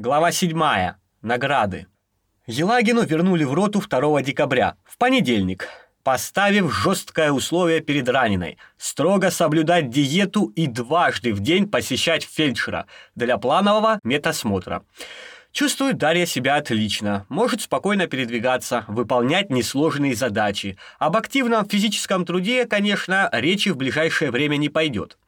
Глава 7. Награды. Елагину вернули в роту 2 декабря, в понедельник, поставив жесткое условие перед раненой – строго соблюдать диету и дважды в день посещать фельдшера для планового медосмотра. Чувствует Дарья себя отлично, может спокойно передвигаться, выполнять несложные задачи. Об активном физическом труде, конечно, речи в ближайшее время не пойдет.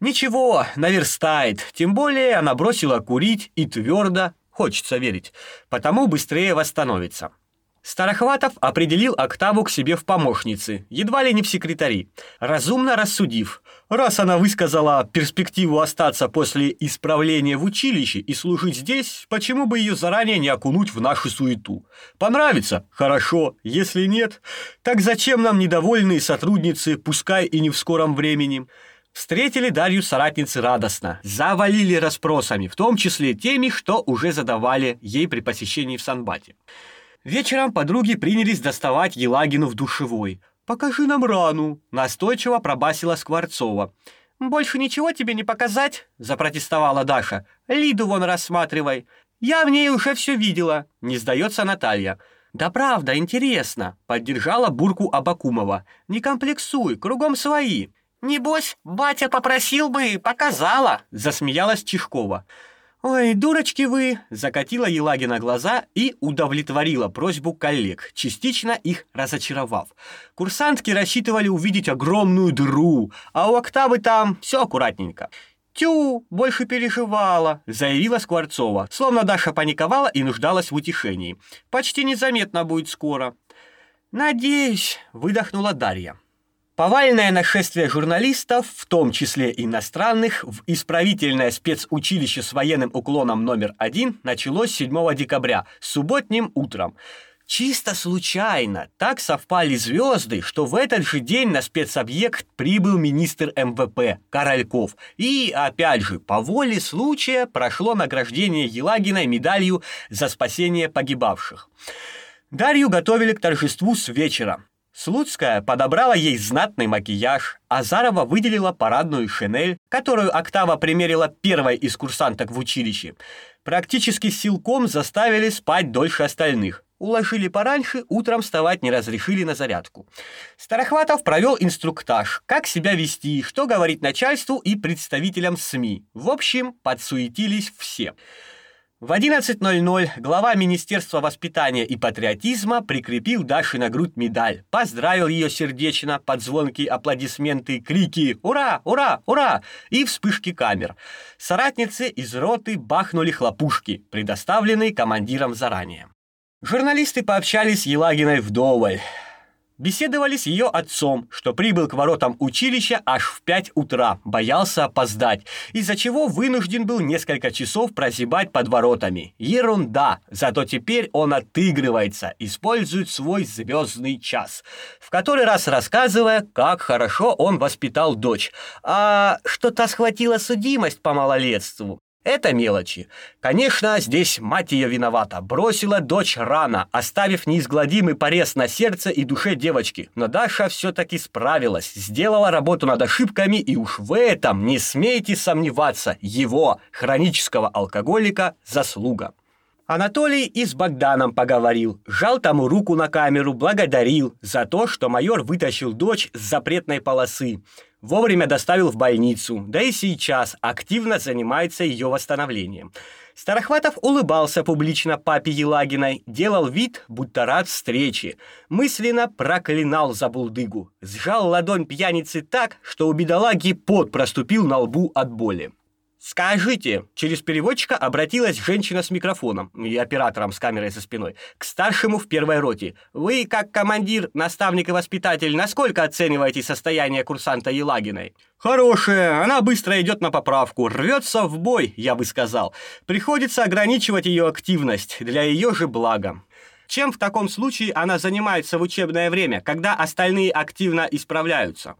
Ничего, наверстает, тем более она бросила курить и твердо, хочется верить, потому быстрее восстановится. Старохватов определил Октаву к себе в помощницы, едва ли не в секретари, разумно рассудив, раз она высказала перспективу остаться после исправления в училище и служить здесь, почему бы ее заранее не окунуть в нашу суету? Понравится? Хорошо, если нет, так зачем нам недовольные сотрудницы, пускай и не в скором времени? Встретили Дарью соратницы радостно, завалили расспросами, в том числе теми, что уже задавали ей при посещении в Санбате. Вечером подруги принялись доставать Елагину в душевой. «Покажи нам рану», — настойчиво пробасила Скворцова. «Больше ничего тебе не показать?» — запротестовала Даша. «Лиду вон рассматривай. Я в ней уже все видела», — не сдается Наталья. «Да правда, интересно», — поддержала бурку Абакумова. «Не комплексуй, кругом свои». «Небось, батя попросил бы, показала», — засмеялась Чешкова. «Ой, дурочки вы!» — закатила Елагина глаза и удовлетворила просьбу коллег, частично их разочаровав. Курсантки рассчитывали увидеть огромную дыру, а у Октавы там все аккуратненько. «Тю, больше переживала», — заявила Скворцова, словно Даша паниковала и нуждалась в утешении. «Почти незаметно будет скоро». «Надеюсь», — выдохнула Дарья. Повальное нашествие журналистов, в том числе иностранных, в исправительное спецучилище с военным уклоном номер один началось 7 декабря, субботним утром. Чисто случайно так совпали звезды, что в этот же день на спецобъект прибыл министр МВП Корольков. И, опять же, по воле случая прошло награждение Елагиной медалью за спасение погибавших. Дарью готовили к торжеству с вечера. Слуцкая подобрала ей знатный макияж, а Зарова выделила парадную шинель, которую Октава примерила первой из курсанток в училище. Практически силком заставили спать дольше остальных. Уложили пораньше, утром вставать не разрешили на зарядку. Старохватов провел инструктаж, как себя вести, что говорить начальству и представителям СМИ. В общем, подсуетились все. В 11.00 глава Министерства воспитания и патриотизма прикрепил Даше на грудь медаль, поздравил ее сердечно под звонкие аплодисменты, крики «Ура! Ура! Ура!» и вспышки камер. Соратницы из роты бахнули хлопушки, предоставленные командиром заранее. Журналисты пообщались с Елагиной вдоволь беседовали с ее отцом, что прибыл к воротам училища аж в 5 утра, боялся опоздать, из-за чего вынужден был несколько часов прозябать под воротами. Ерунда, зато теперь он отыгрывается, использует свой звездный час, в который раз рассказывая, как хорошо он воспитал дочь, а что та схватила судимость по малолетству. Это мелочи. Конечно, здесь мать ее виновата. Бросила дочь рано, оставив неизгладимый порез на сердце и душе девочки. Но Даша все-таки справилась, сделала работу над ошибками, и уж в этом не смейте сомневаться. Его, хронического алкоголика, заслуга. Анатолий и с Богданом поговорил, жал тому руку на камеру, благодарил за то, что майор вытащил дочь с запретной полосы вовремя доставил в больницу, да и сейчас активно занимается ее восстановлением. Старохватов улыбался публично папе Елагиной, делал вид, будто рад встрече. Мысленно проклинал за булдыгу. Сжал ладонь пьяницы так, что у бедолаги пот проступил на лбу от боли. «Скажите!» — через переводчика обратилась женщина с микрофоном и оператором с камерой за спиной к старшему в первой роте. «Вы, как командир, наставник и воспитатель, насколько оцениваете состояние курсанта Елагиной?» «Хорошее, она быстро идет на поправку, рвется в бой, я бы сказал. Приходится ограничивать ее активность для ее же блага. Чем в таком случае она занимается в учебное время, когда остальные активно исправляются?»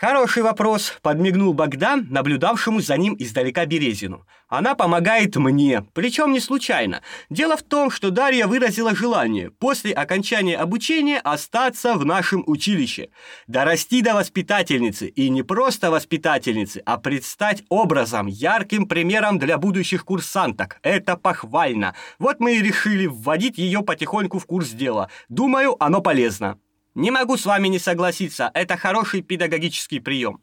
Хороший вопрос, подмигнул Богдан, наблюдавшему за ним издалека Березину. Она помогает мне, причем не случайно. Дело в том, что Дарья выразила желание после окончания обучения остаться в нашем училище, дорасти до воспитательницы и не просто воспитательницы, а предстать образом, ярким примером для будущих курсанток. Это похвально. Вот мы и решили вводить ее потихоньку в курс дела. Думаю, оно полезно. Не могу с вами не согласиться, это хороший педагогический прием.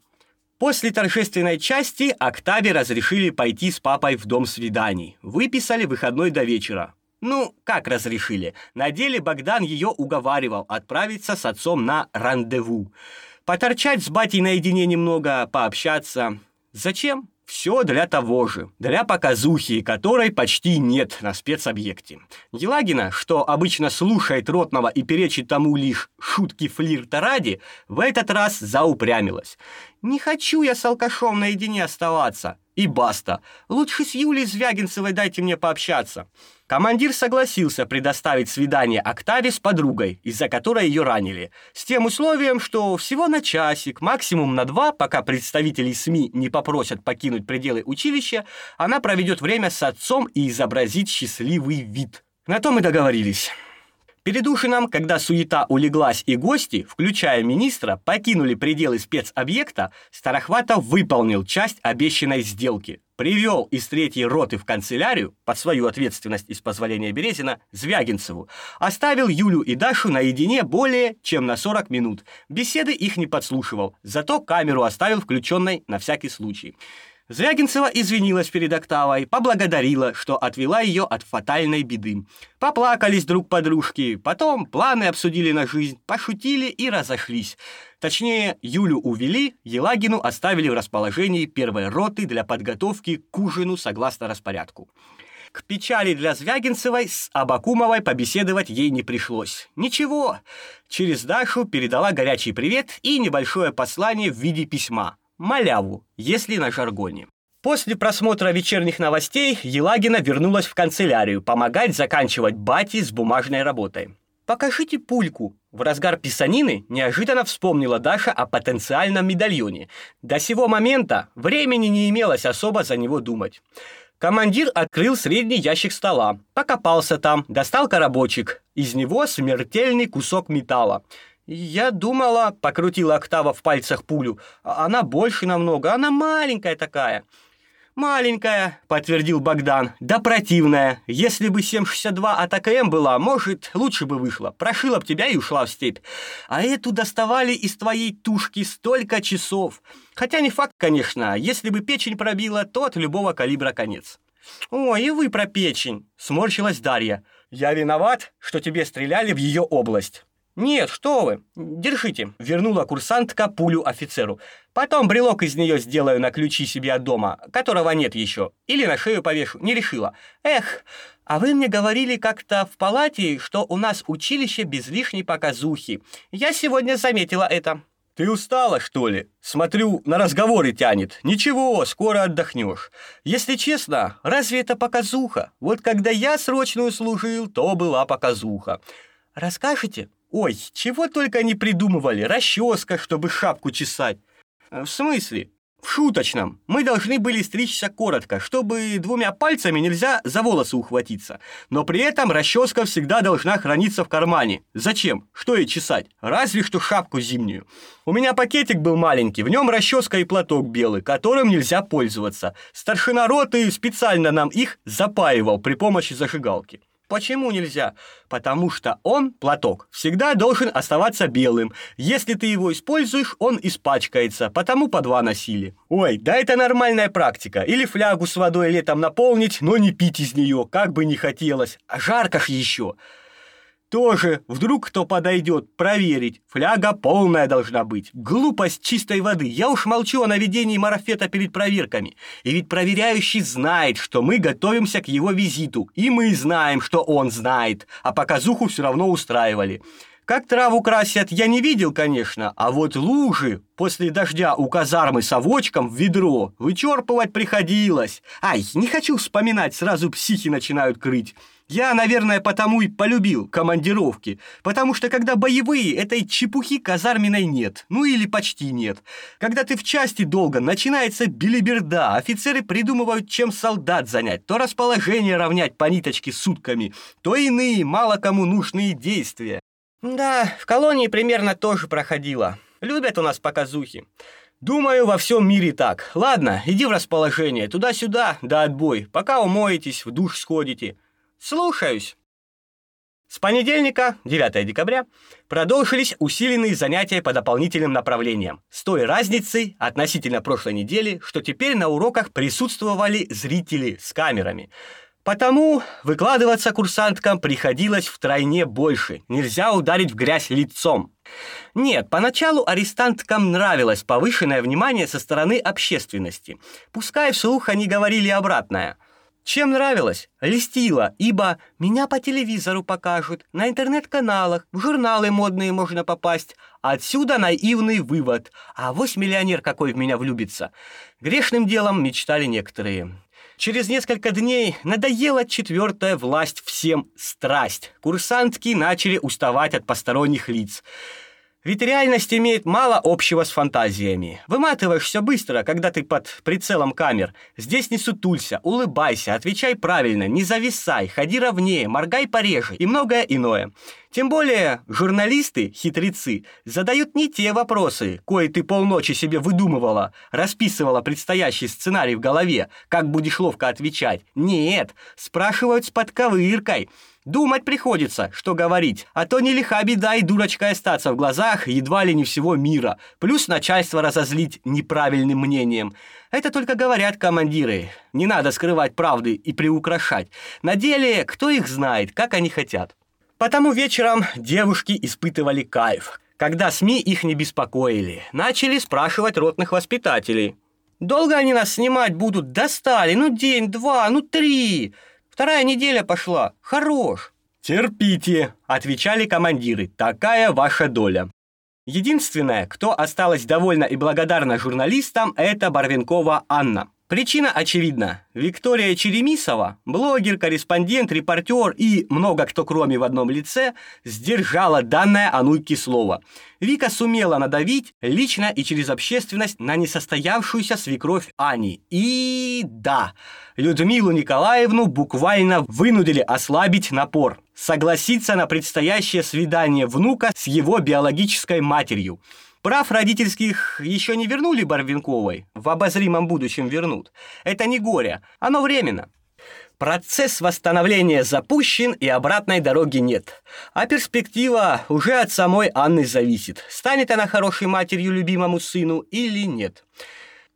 После торжественной части Октаве разрешили пойти с папой в дом свиданий. Выписали выходной до вечера. Ну, как разрешили? На деле Богдан ее уговаривал отправиться с отцом на рандеву. Поторчать с батей наедине немного, пообщаться. Зачем? Все для того же, для показухи, которой почти нет на спецобъекте. Елагина, что обычно слушает Ротного и перечит тому лишь шутки флирта ради, в этот раз заупрямилась. «Не хочу я с алкашом наедине оставаться». И баста. Лучше с Юлей Звягинцевой дайте мне пообщаться. Командир согласился предоставить свидание Октаве с подругой, из-за которой ее ранили, с тем условием, что всего на часик, максимум на два, пока представители СМИ не попросят покинуть пределы училища, она проведет время с отцом и изобразит счастливый вид. На том и договорились. Перед ужином, когда суета улеглась и гости, включая министра, покинули пределы спецобъекта, Старохватов выполнил часть обещанной сделки. Привел из третьей роты в канцелярию, под свою ответственность из позволения Березина, Звягинцеву. Оставил Юлю и Дашу наедине более чем на 40 минут. Беседы их не подслушивал, зато камеру оставил включенной на всякий случай. Звягинцева извинилась перед Октавой, поблагодарила, что отвела ее от фатальной беды. Поплакались друг подружки, потом планы обсудили на жизнь, пошутили и разошлись. Точнее, Юлю увели, Елагину оставили в расположении первой роты для подготовки к ужину согласно распорядку. К печали для Звягинцевой с Абакумовой побеседовать ей не пришлось. Ничего, через Дашу передала горячий привет и небольшое послание в виде письма маляву, если на жаргоне. После просмотра вечерних новостей Елагина вернулась в канцелярию помогать заканчивать бати с бумажной работой. «Покажите пульку». В разгар писанины неожиданно вспомнила Даша о потенциальном медальоне. До сего момента времени не имелось особо за него думать. Командир открыл средний ящик стола, покопался там, достал коробочек. Из него смертельный кусок металла. «Я думала...» — покрутила Октава в пальцах пулю. «А «Она больше намного, она маленькая такая». «Маленькая», — подтвердил Богдан. «Да противная. Если бы 7,62 от АКМ была, может, лучше бы вышла. Прошила б тебя и ушла в степь. А эту доставали из твоей тушки столько часов. Хотя не факт, конечно. Если бы печень пробила, то от любого калибра конец». «Ой, и вы про печень», — сморщилась Дарья. «Я виноват, что тебе стреляли в ее область». «Нет, что вы! Держите!» — вернула курсантка пулю офицеру. «Потом брелок из нее сделаю на ключи себе от дома, которого нет еще. Или на шею повешу. Не решила. Эх, а вы мне говорили как-то в палате, что у нас училище без лишней показухи. Я сегодня заметила это». «Ты устала, что ли? Смотрю, на разговоры тянет. Ничего, скоро отдохнешь. Если честно, разве это показуха? Вот когда я срочную служил, то была показуха. Расскажете?» Ой, чего только не придумывали, расческа, чтобы шапку чесать. Э, в смысле? В шуточном. Мы должны были стричься коротко, чтобы двумя пальцами нельзя за волосы ухватиться. Но при этом расческа всегда должна храниться в кармане. Зачем? Что ей чесать? Разве что шапку зимнюю. У меня пакетик был маленький, в нем расческа и платок белый, которым нельзя пользоваться. Старшина роты специально нам их запаивал при помощи зажигалки. Почему нельзя? Потому что он, платок, всегда должен оставаться белым. Если ты его используешь, он испачкается, потому по два носили. Ой, да это нормальная практика. Или флягу с водой летом наполнить, но не пить из нее, как бы не хотелось. А жарко ж еще. Тоже вдруг кто подойдет проверить. Фляга полная должна быть. Глупость чистой воды. Я уж молчу о наведении марафета перед проверками. И ведь проверяющий знает, что мы готовимся к его визиту. И мы знаем, что он знает. А показуху все равно устраивали. Как траву красят, я не видел, конечно, а вот лужи после дождя у казармы совочком в ведро вычерпывать приходилось. Ай, не хочу вспоминать, сразу психи начинают крыть. Я, наверное, потому и полюбил командировки, потому что когда боевые, этой чепухи казарменной нет, ну или почти нет. Когда ты в части долго, начинается билиберда, офицеры придумывают, чем солдат занять, то расположение равнять по ниточке сутками, то иные, мало кому нужные действия. Да, в колонии примерно тоже проходило. Любят у нас показухи. Думаю, во всем мире так. Ладно, иди в расположение, туда-сюда, да отбой, пока умоетесь, в душ сходите. Слушаюсь. С понедельника, 9 декабря, продолжились усиленные занятия по дополнительным направлениям, с той разницей относительно прошлой недели, что теперь на уроках присутствовали зрители с камерами. Потому выкладываться курсанткам приходилось втройне больше, нельзя ударить в грязь лицом. Нет, поначалу арестанткам нравилось повышенное внимание со стороны общественности. Пускай вслух они говорили обратное – чем нравилось? Листила, ибо меня по телевизору покажут, на интернет-каналах, в журналы модные можно попасть. Отсюда наивный вывод. А вось миллионер какой в меня влюбится. Грешным делом мечтали некоторые. Через несколько дней надоела четвертая власть всем страсть. Курсантки начали уставать от посторонних лиц. Ведь реальность имеет мало общего с фантазиями. Выматываешься быстро, когда ты под прицелом камер. Здесь не сутулься, улыбайся, отвечай правильно, не зависай, ходи ровнее, моргай пореже и многое иное. Тем более журналисты, хитрецы, задают не те вопросы, кои ты полночи себе выдумывала, расписывала предстоящий сценарий в голове, как будешь ловко отвечать. Нет, спрашивают с подковыркой – Думать приходится, что говорить, а то не лиха беда и дурочкой остаться в глазах едва ли не всего мира, плюс начальство разозлить неправильным мнением. Это только говорят командиры. Не надо скрывать правды и приукрашать. На деле, кто их знает, как они хотят. Потому вечером девушки испытывали кайф, когда СМИ их не беспокоили. Начали спрашивать ротных воспитателей. «Долго они нас снимать будут? Достали! Ну день, два, ну три!» Вторая неделя пошла. Хорош. Терпите, отвечали командиры. Такая ваша доля. Единственное, кто осталась довольна и благодарна журналистам, это Барвенкова Анна. Причина очевидна. Виктория Черемисова, блогер, корреспондент, репортер и много кто кроме в одном лице, сдержала данное Ануйке слово. Вика сумела надавить лично и через общественность на несостоявшуюся свекровь Ани. И да, Людмилу Николаевну буквально вынудили ослабить напор, согласиться на предстоящее свидание внука с его биологической матерью – Прав родительских еще не вернули Барвинковой, в обозримом будущем вернут. Это не горе, оно временно. Процесс восстановления запущен и обратной дороги нет. А перспектива уже от самой Анны зависит, станет она хорошей матерью любимому сыну или нет.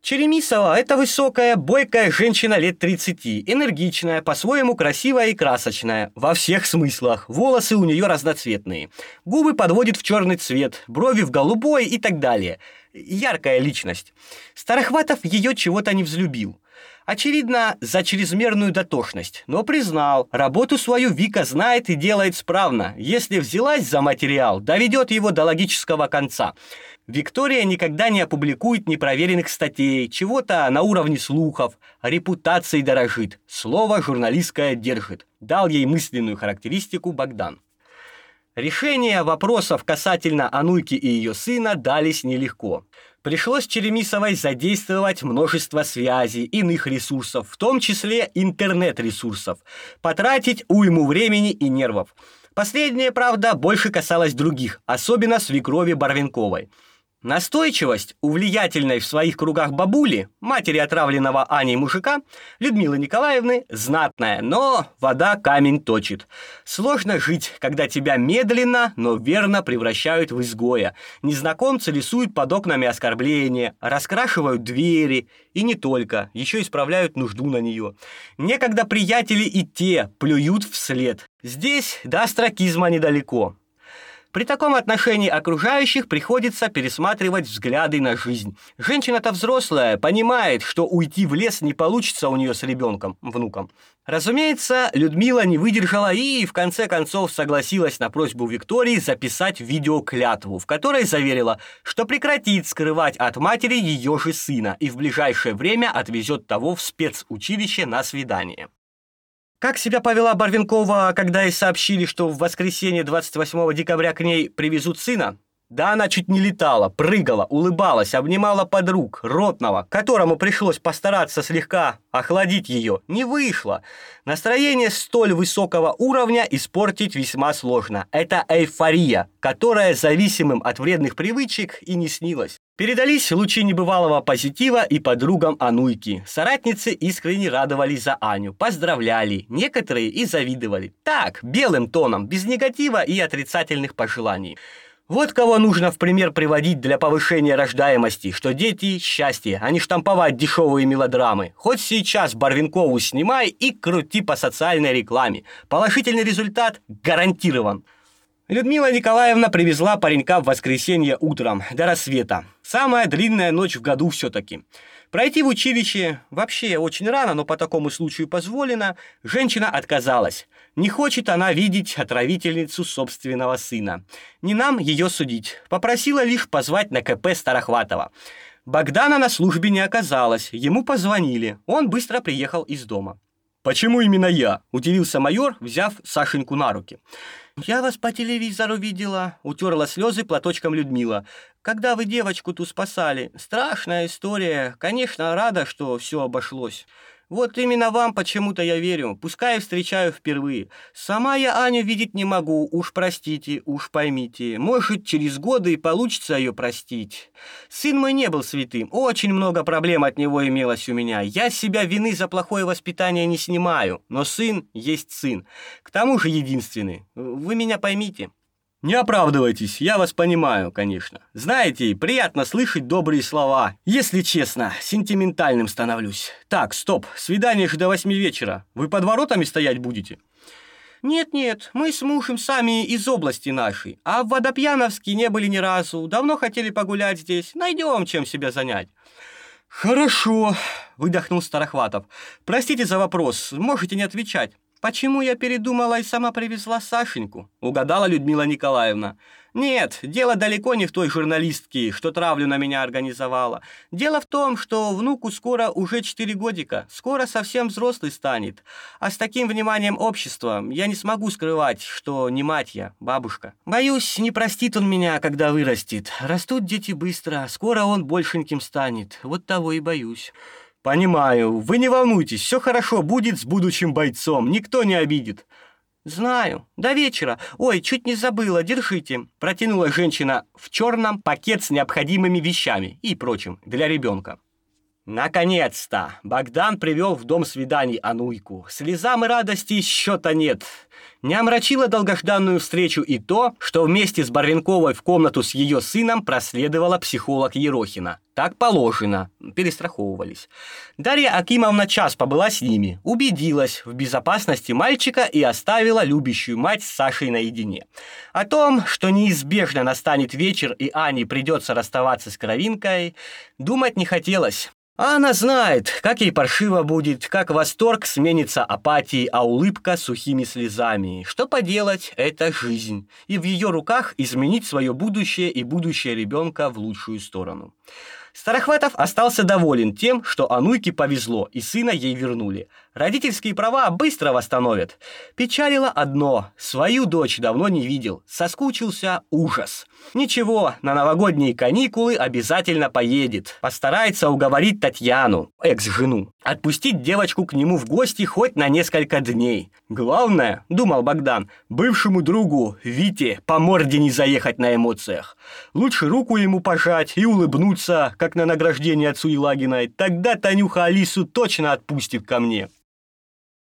Черемисова – это высокая, бойкая женщина лет 30, энергичная, по-своему красивая и красочная, во всех смыслах. Волосы у нее разноцветные. Губы подводит в черный цвет, брови в голубой и так далее. Яркая личность. Старохватов ее чего-то не взлюбил. Очевидно, за чрезмерную дотошность, но признал, работу свою Вика знает и делает справно. Если взялась за материал, доведет его до логического конца – Виктория никогда не опубликует непроверенных статей, чего-то на уровне слухов, репутацией дорожит, слово журналистское держит. Дал ей мысленную характеристику Богдан. Решения вопросов касательно Ануйки и ее сына дались нелегко. Пришлось Черемисовой задействовать множество связей, иных ресурсов, в том числе интернет-ресурсов, потратить уйму времени и нервов. Последнее, правда, больше касалось других, особенно свекрови Барвинковой – Настойчивость у влиятельной в своих кругах бабули, матери отравленного Аней мужика, Людмилы Николаевны, знатная, но вода камень точит. Сложно жить, когда тебя медленно, но верно превращают в изгоя. Незнакомцы рисуют под окнами оскорбления, раскрашивают двери, и не только, еще исправляют нужду на нее. Некогда приятели и те плюют вслед. Здесь до астракизма недалеко. При таком отношении окружающих приходится пересматривать взгляды на жизнь. Женщина-то взрослая, понимает, что уйти в лес не получится у нее с ребенком, внуком. Разумеется, Людмила не выдержала и, в конце концов, согласилась на просьбу Виктории записать видеоклятву, в которой заверила, что прекратит скрывать от матери ее же сына и в ближайшее время отвезет того в спецучилище на свидание. Как себя повела Барвинкова, когда ей сообщили, что в воскресенье 28 декабря к ней привезут сына? Да она чуть не летала, прыгала, улыбалась, обнимала подруг, ротного, которому пришлось постараться слегка охладить ее. Не вышло. Настроение столь высокого уровня испортить весьма сложно. Это эйфория, которая зависимым от вредных привычек и не снилась. Передались лучи небывалого позитива и подругам Ануйки. Соратницы искренне радовались за Аню, поздравляли, некоторые и завидовали. Так, белым тоном, без негатива и отрицательных пожеланий. Вот кого нужно в пример приводить для повышения рождаемости, что дети – счастье, а не штамповать дешевые мелодрамы. Хоть сейчас Барвинкову снимай и крути по социальной рекламе. Положительный результат гарантирован. Людмила Николаевна привезла паренька в воскресенье утром, до рассвета. Самая длинная ночь в году все-таки. Пройти в училище вообще очень рано, но по такому случаю позволено. Женщина отказалась. Не хочет она видеть отравительницу собственного сына. Не нам ее судить. Попросила лишь позвать на КП Старохватова. Богдана на службе не оказалось. Ему позвонили. Он быстро приехал из дома. «Почему именно я?» – удивился майор, взяв Сашеньку на руки. «Я вас по телевизору видела», — утерла слезы платочком Людмила. «Когда вы девочку ту спасали. Страшная история. Конечно, рада, что все обошлось. Вот именно вам почему-то я верю, пускай встречаю впервые. Сама я Аню видеть не могу, уж простите, уж поймите. Может, через годы и получится ее простить. Сын мой не был святым, очень много проблем от него имелось у меня. Я себя вины за плохое воспитание не снимаю, но сын есть сын. К тому же единственный. Вы меня поймите. Не оправдывайтесь, я вас понимаю, конечно. Знаете, приятно слышать добрые слова. Если честно, сентиментальным становлюсь. Так, стоп, свидание же до восьми вечера. Вы под воротами стоять будете? Нет-нет, мы с мужем сами из области нашей, а в Водопьяновске не были ни разу. Давно хотели погулять здесь. Найдем, чем себя занять. Хорошо, выдохнул Старохватов. Простите за вопрос, можете не отвечать. Почему я передумала и сама привезла Сашеньку? Угадала Людмила Николаевна. Нет, дело далеко не в той журналистке, что травлю на меня организовала. Дело в том, что внуку скоро уже четыре годика, скоро совсем взрослый станет. А с таким вниманием общества я не смогу скрывать, что не мать я, бабушка. Боюсь, не простит он меня, когда вырастет. Растут дети быстро, скоро он большеньким станет. Вот того и боюсь. «Понимаю. Вы не волнуйтесь, все хорошо будет с будущим бойцом, никто не обидит». «Знаю. До вечера. Ой, чуть не забыла. Держите». Протянула женщина в черном пакет с необходимыми вещами и прочим для ребенка. Наконец-то! Богдан привел в дом свиданий Ануйку. Слезам и радости счета нет. Не омрачило долгожданную встречу и то, что вместе с Барвинковой в комнату с ее сыном проследовала психолог Ерохина. Так положено. Перестраховывались. Дарья Акимовна час побыла с ними, убедилась в безопасности мальчика и оставила любящую мать с Сашей наедине. О том, что неизбежно настанет вечер и Ане придется расставаться с кровинкой, думать не хотелось. А она знает, как ей паршиво будет, как восторг сменится апатией, а улыбка сухими слезами. Что поделать, это жизнь. И в ее руках изменить свое будущее и будущее ребенка в лучшую сторону. Старохватов остался доволен тем, что Ануйке повезло, и сына ей вернули. Родительские права быстро восстановят. Печалило одно – свою дочь давно не видел. Соскучился ужас. Ничего, на новогодние каникулы обязательно поедет. Постарается уговорить Татьяну, экс-жену, отпустить девочку к нему в гости хоть на несколько дней. Главное, думал Богдан, бывшему другу Вите по морде не заехать на эмоциях. Лучше руку ему пожать и улыбнуться, как на награждение отцу Елагиной. Тогда Танюха Алису точно отпустит ко мне.